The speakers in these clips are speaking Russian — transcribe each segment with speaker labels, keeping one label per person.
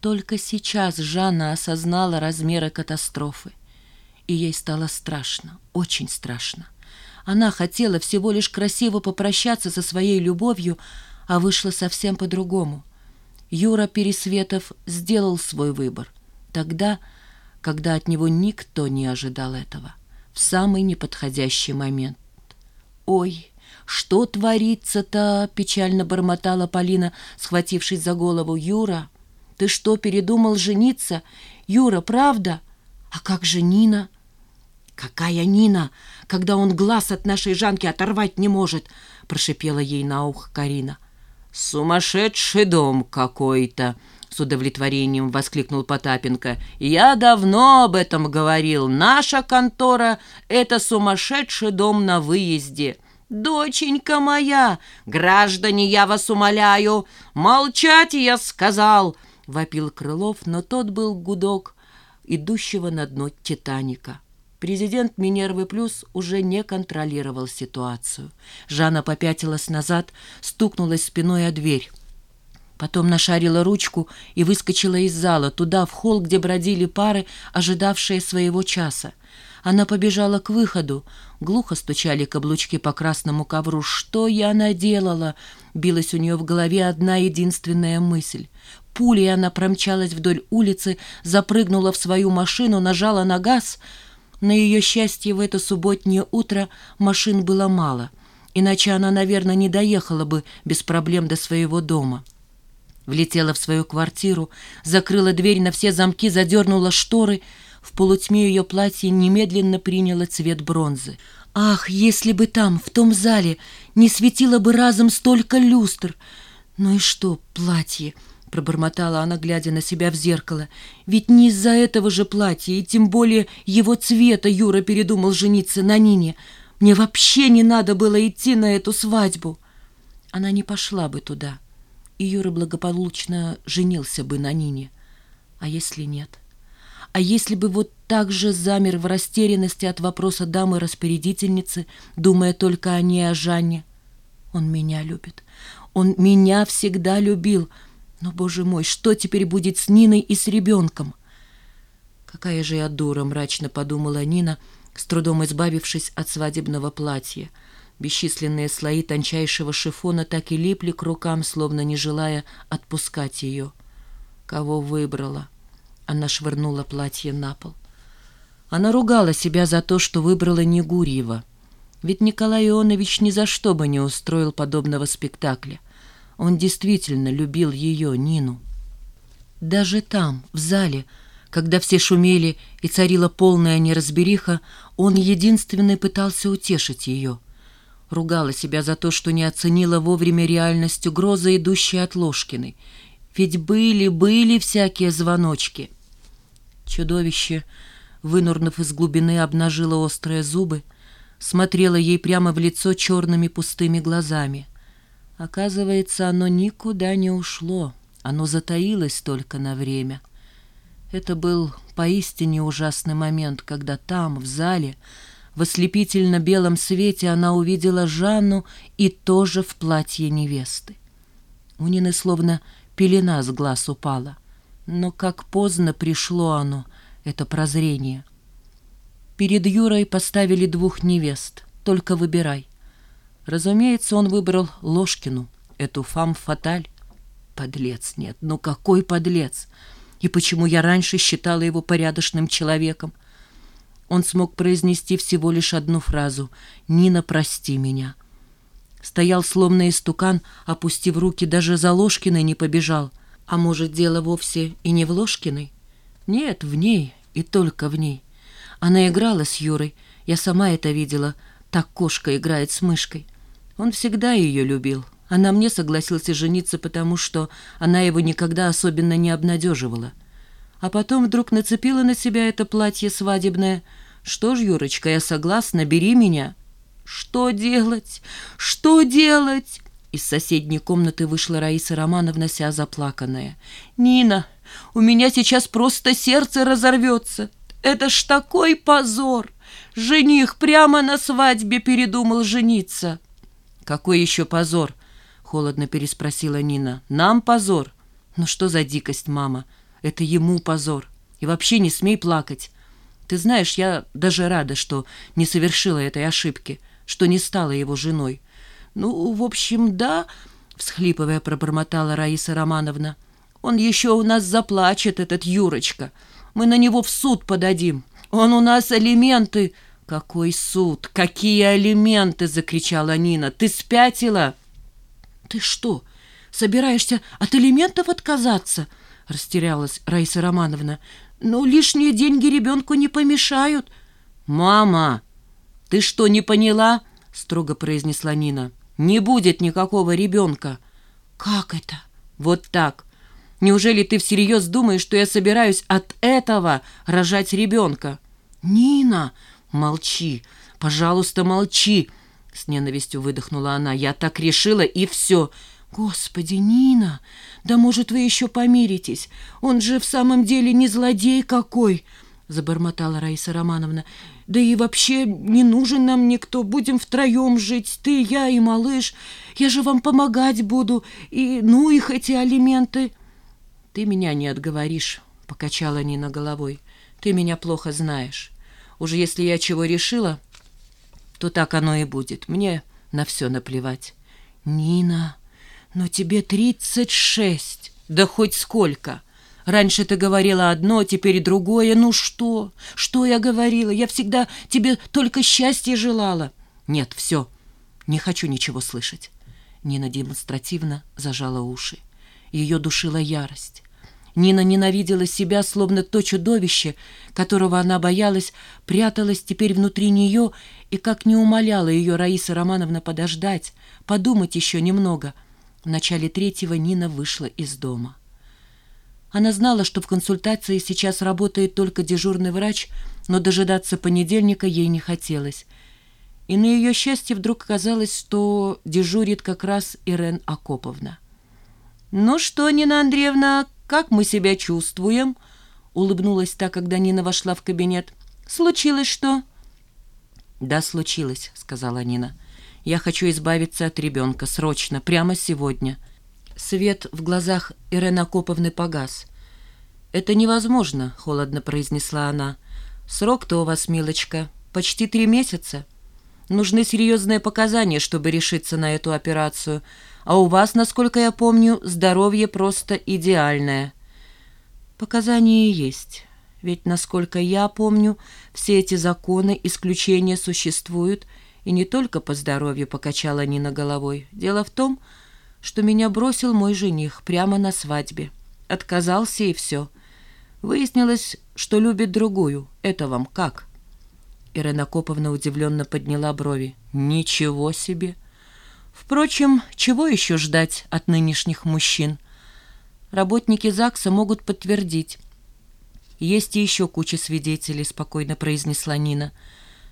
Speaker 1: Только сейчас Жанна осознала размеры катастрофы. И ей стало страшно, очень страшно. Она хотела всего лишь красиво попрощаться со своей любовью, а вышло совсем по-другому. Юра Пересветов сделал свой выбор. Тогда, когда от него никто не ожидал этого. В самый неподходящий момент. «Ой, что творится-то?» — печально бормотала Полина, схватившись за голову. «Юра, ты что, передумал жениться? Юра, правда? А как же Нина?» «Какая Нина, когда он глаз от нашей Жанки оторвать не может?» — прошипела ей на ухо Карина.
Speaker 2: «Сумасшедший дом какой-то!» — с удовлетворением воскликнул Потапенко. «Я давно об этом говорил. Наша контора — это сумасшедший дом на выезде. Доченька моя, граждане, я вас умоляю, молчать я сказал!» — вопил Крылов, но тот был гудок идущего на дно «Титаника». Президент Минервы Плюс уже не контролировал ситуацию. Жанна попятилась назад, стукнулась спиной о дверь. Потом нашарила ручку и выскочила из зала, туда, в холл, где бродили пары, ожидавшие своего часа. Она побежала к выходу. Глухо стучали каблучки по красному ковру. «Что я наделала?» Билась у нее в голове одна единственная мысль. Пулей она промчалась вдоль улицы, запрыгнула в свою машину, нажала на газ — на ее счастье в это субботнее утро машин было мало, иначе она, наверное, не доехала бы без проблем до своего дома. Влетела в свою квартиру, закрыла дверь на все замки, задернула шторы. В полутьме ее платье немедленно приняло цвет бронзы. Ах, если бы там, в том зале, не светило бы разом столько люстр! Ну и что, платье? — пробормотала она, глядя на себя в зеркало. «Ведь не из-за этого же платья, и тем более его цвета Юра передумал жениться на Нине. Мне вообще не надо было идти на эту свадьбу». Она не пошла бы туда, и Юра благополучно женился бы на Нине. А если нет? А если бы вот так же замер в растерянности от вопроса дамы-распорядительницы, думая только о ней, о Жанне? Он меня любит. Он меня всегда любил — но, боже мой, что теперь будет с Ниной и с ребенком? Какая же я дура, мрачно подумала Нина, с трудом избавившись от свадебного платья. Бесчисленные слои тончайшего шифона так и липли к рукам, словно не желая отпускать ее. Кого выбрала? Она швырнула платье на пол. Она ругала себя за то, что выбрала не Гурьева. Ведь Николай Ионович ни за что бы не устроил подобного спектакля. Он действительно любил ее, Нину. Даже там, в зале, когда все шумели и царила полная неразбериха, он единственный пытался утешить ее. Ругала себя за то, что не оценила вовремя реальность угрозы, идущей от Ложкиной. Ведь были, были всякие звоночки. Чудовище, вынурнув из глубины, обнажило острые зубы, смотрело ей прямо в лицо черными пустыми глазами — Оказывается, оно никуда не ушло, оно затаилось только на время. Это был поистине ужасный момент, когда там, в зале, в ослепительно белом свете она увидела Жанну и тоже в платье невесты. У Нины словно пелена с глаз упала. Но как поздно пришло оно, это прозрение. Перед Юрой поставили двух невест, только выбирай — Разумеется, он выбрал Ложкину, эту фам-фаталь. Подлец, нет, ну какой подлец! И почему я раньше считала его порядочным человеком? Он смог произнести всего лишь одну фразу «Нина, прости меня». Стоял словно истукан, опустив руки, даже за Ложкиной не побежал. А может, дело вовсе и не в Ложкиной? Нет, в ней и только в ней. Она играла с Юрой, я сама это видела, так кошка играет с мышкой. Он всегда ее любил, а на мне согласился жениться, потому что она его никогда особенно не обнадеживала. А потом вдруг нацепила на себя это платье свадебное. «Что ж, Юрочка, я согласна, бери меня». «Что делать? Что делать?» Из соседней комнаты вышла Раиса Романовна, вся заплаканная. «Нина, у меня сейчас просто сердце разорвется. Это ж такой позор! Жених прямо на свадьбе передумал жениться». «Какой еще позор?» — холодно переспросила Нина. «Нам позор?» «Ну что за дикость, мама?»
Speaker 1: Это ему позор. И вообще не смей плакать. Ты знаешь, я даже рада, что не совершила этой ошибки, что не стала его женой. Ну, в общем, да, всхлипывая, пробормотала Раиса Романовна. Он еще у нас заплачет, этот Юрочка. Мы на него в суд подадим. Он у нас алименты... «Какой суд? Какие алименты?» — закричала Нина. «Ты спятила?» «Ты что, собираешься от алиментов отказаться?» — растерялась Раиса Романовна. «Ну, лишние деньги ребенку не помешают». «Мама, ты что, не поняла?» — строго произнесла Нина. «Не будет никакого ребенка». «Как это?» «Вот так. Неужели ты всерьез думаешь, что я собираюсь от этого рожать ребенка?» «Нина!» «Молчи! Пожалуйста, молчи!» С ненавистью выдохнула она. «Я так решила, и все!» «Господи, Нина! Да, может, вы еще помиритесь? Он же в самом деле не злодей какой!» Забормотала Раиса Романовна. «Да и вообще не нужен нам никто. Будем втроем жить. Ты, я и малыш. Я же вам помогать буду. И ну их эти алименты!» «Ты меня не отговоришь», — покачала Нина головой. «Ты меня плохо знаешь. Уже если я чего решила, то так оно и будет. Мне на все наплевать. Нина, но тебе тридцать шесть. Да хоть сколько. Раньше ты говорила одно, теперь другое. Ну что? Что я говорила? Я всегда тебе только счастье желала. Нет, все. Не хочу ничего слышать. Нина демонстративно зажала уши. Ее душила ярость. Нина ненавидела себя, словно то чудовище, которого она боялась, пряталось теперь внутри нее, и как не умоляла ее Раиса Романовна подождать, подумать еще немного. В начале третьего Нина вышла из дома. Она знала, что в консультации сейчас работает только дежурный врач, но дожидаться понедельника ей не хотелось. И на ее счастье вдруг казалось, что дежурит как раз Ирен Акоповна. «Ну что, Нина Андреевна, как мы себя чувствуем?» Улыбнулась та, когда Нина вошла в кабинет. «Случилось что?» «Да, случилось», — сказала Нина. «Я хочу избавиться от ребенка срочно, прямо сегодня». Свет в глазах Ирены Акоповны погас. «Это невозможно», — холодно произнесла она. «Срок-то у вас, милочка, почти три месяца. Нужны серьезные показания, чтобы решиться на эту операцию, а у вас, насколько я помню, здоровье просто идеальное». «Показания есть. Ведь, насколько я помню, все эти законы, исключения существуют, и не только по здоровью покачала Нина головой. Дело в том, что меня бросил мой жених прямо на свадьбе. Отказался и все. Выяснилось, что любит другую. Это вам как?» Ирена Коповна удивленно подняла брови. «Ничего себе!» Впрочем, чего еще ждать от нынешних мужчин? Работники ЗАГСа могут подтвердить. Есть и еще куча свидетелей, спокойно произнесла Нина.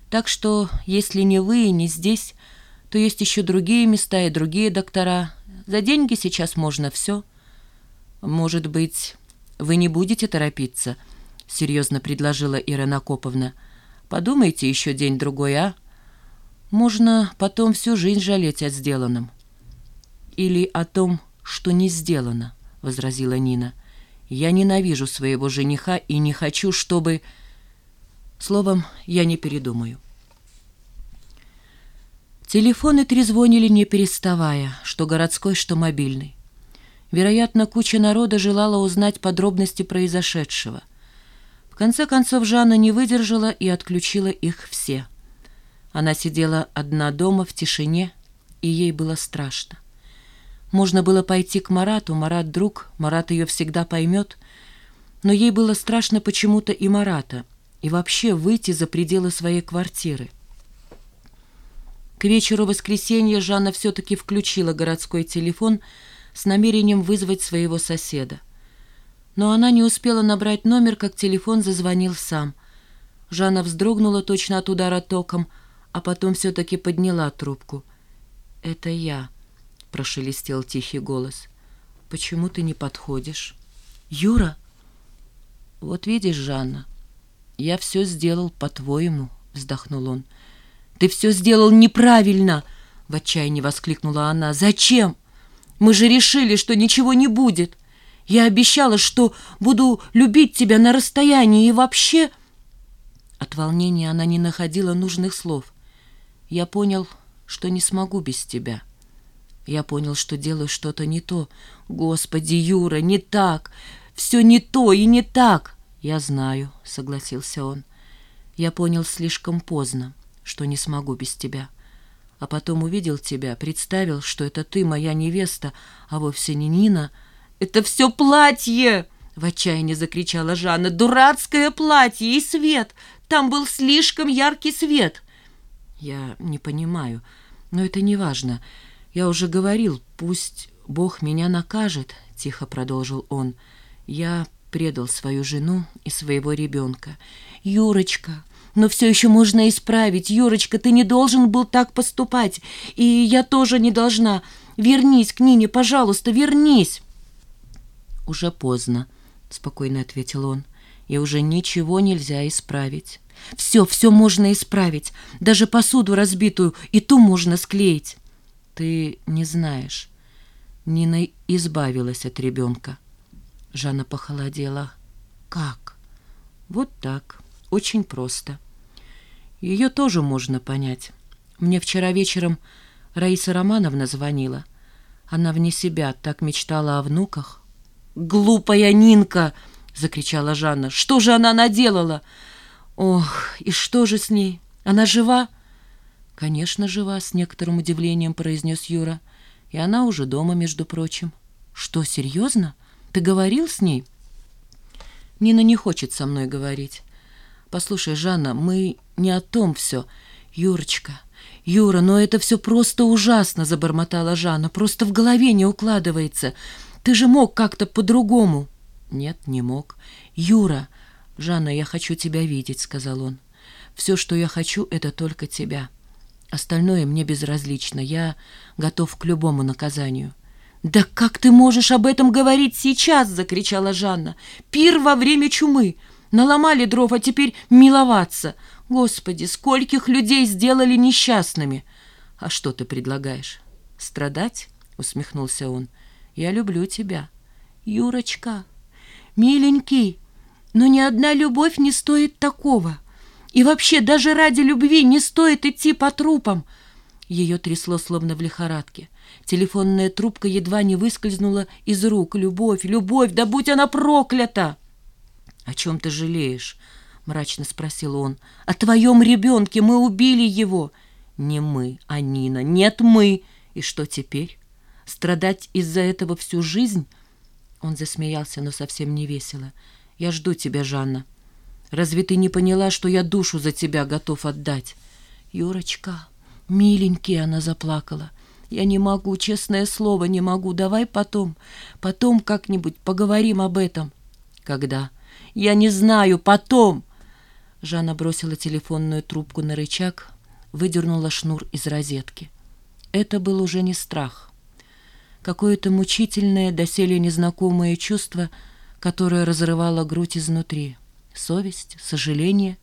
Speaker 1: Так что, если не вы и не здесь, то есть еще другие места и другие доктора. За деньги сейчас можно все. Может быть, вы не будете торопиться? Серьезно предложила Ирина Коповна. Подумайте еще день-другой, а? Можно потом всю жизнь жалеть о сделанном. Или о том, что не сделано, возразила Нина. Я ненавижу своего жениха и не хочу, чтобы... Словом, я не передумаю. Телефоны трезвонили не переставая, что городской, что мобильный. Вероятно, куча народа желала узнать подробности произошедшего. В конце концов, Жанна не выдержала и отключила их все – она сидела одна дома в тишине, и ей было страшно. Можно было пойти к Марату, Марат друг, Марат ее всегда поймет, но ей было страшно почему-то и Марата, и вообще выйти за пределы своей квартиры. К вечеру воскресенья Жанна все-таки включила городской телефон с намерением вызвать своего соседа. Но она не успела набрать номер, как телефон зазвонил сам. Жанна вздрогнула точно от удара током, а потом все-таки подняла трубку. «Это я», — прошелестел тихий голос. «Почему ты не подходишь?» «Юра?» «Вот видишь, Жанна, я все сделал по-твоему», — вздохнул он. «Ты все сделал неправильно!» — в отчаянии воскликнула она. «Зачем? Мы же решили, что ничего не будет. Я обещала, что буду любить тебя на расстоянии и вообще...» От волнения она не находила нужных слов. «Я понял, что не смогу без тебя. Я понял, что делаю что-то не то. Господи, Юра, не так! Все не то и не так!» «Я знаю», — согласился он. «Я понял слишком поздно, что не смогу без тебя. А потом увидел тебя, представил, что это ты, моя невеста, а вовсе не Нина». «Это все платье!» — в отчаянии закричала Жанна. «Дурацкое платье и свет! Там был слишком яркий свет!» «Я не понимаю, но это не важно. Я уже говорил, пусть Бог меня накажет», — тихо продолжил он. «Я предал свою жену и своего ребенка. Юрочка, но все еще можно исправить. Юрочка, ты не должен был так поступать, и я тоже не должна. Вернись к Нине, пожалуйста, вернись!» «Уже поздно», — спокойно ответил он, — «и уже ничего нельзя исправить. Все, все можно исправить, даже посуду разбитую, и ту можно склеить. Ты не знаешь». Нина избавилась от ребенка. Жанна похолодела. «Как?» «Вот так. Очень просто. Ее тоже можно понять. Мне вчера вечером Раиса Романовна звонила. Она вне себя так мечтала о внуках, «Глупая Нинка!» — закричала Жанна. «Что же она наделала?» «Ох, и что же с ней? Она жива?» «Конечно, жива», — с некоторым удивлением произнес Юра. «И она уже дома, между прочим». «Что, серьезно? Ты говорил с ней?» «Нина не хочет со мной говорить. Послушай, Жанна, мы не о том все. Юрочка, Юра, но это все просто ужасно», — забормотала Жанна. «Просто в голове не укладывается. Ты же мог как-то по-другому. Нет, не мог. Юра, Жанна, я хочу тебя видеть, сказал он. Все, что я хочу, это только тебя. Остальное мне безразлично. Я готов к любому наказанию. «Да как ты можешь об этом говорить сейчас?» — закричала Жанна. «Пир во время чумы. Наломали дров, а теперь миловаться. Господи, скольких людей сделали несчастными!» «А что ты предлагаешь? Страдать?» — усмехнулся он. Я люблю тебя. Юрочка, миленький, но ни одна любовь не стоит такого. И вообще даже ради любви не стоит идти по трупам. Ее трясло словно в лихорадке. Телефонная трубка едва не выскользнула из рук. Любовь, любовь, да будь она проклята! — О чем ты жалеешь? — мрачно спросил он. — О твоем ребенке. Мы убили его. — Не мы, а Нина. Нет, мы. И что теперь? Страдать из-за этого всю жизнь? Он засмеялся, но совсем не весело. Я жду тебя, Жанна. Разве ты не поняла, что я душу за тебя готов отдать? Юрочка, миленький, она заплакала. Я не могу, честное слово, не могу. Давай потом, потом как-нибудь поговорим об этом. Когда? Я не знаю, потом. Жанна бросила телефонную трубку на рычаг, выдернула шнур из розетки. Это был уже не страх какое-то мучительное, доселе незнакомое чувство, которое разрывало грудь изнутри. Совесть, сожаление,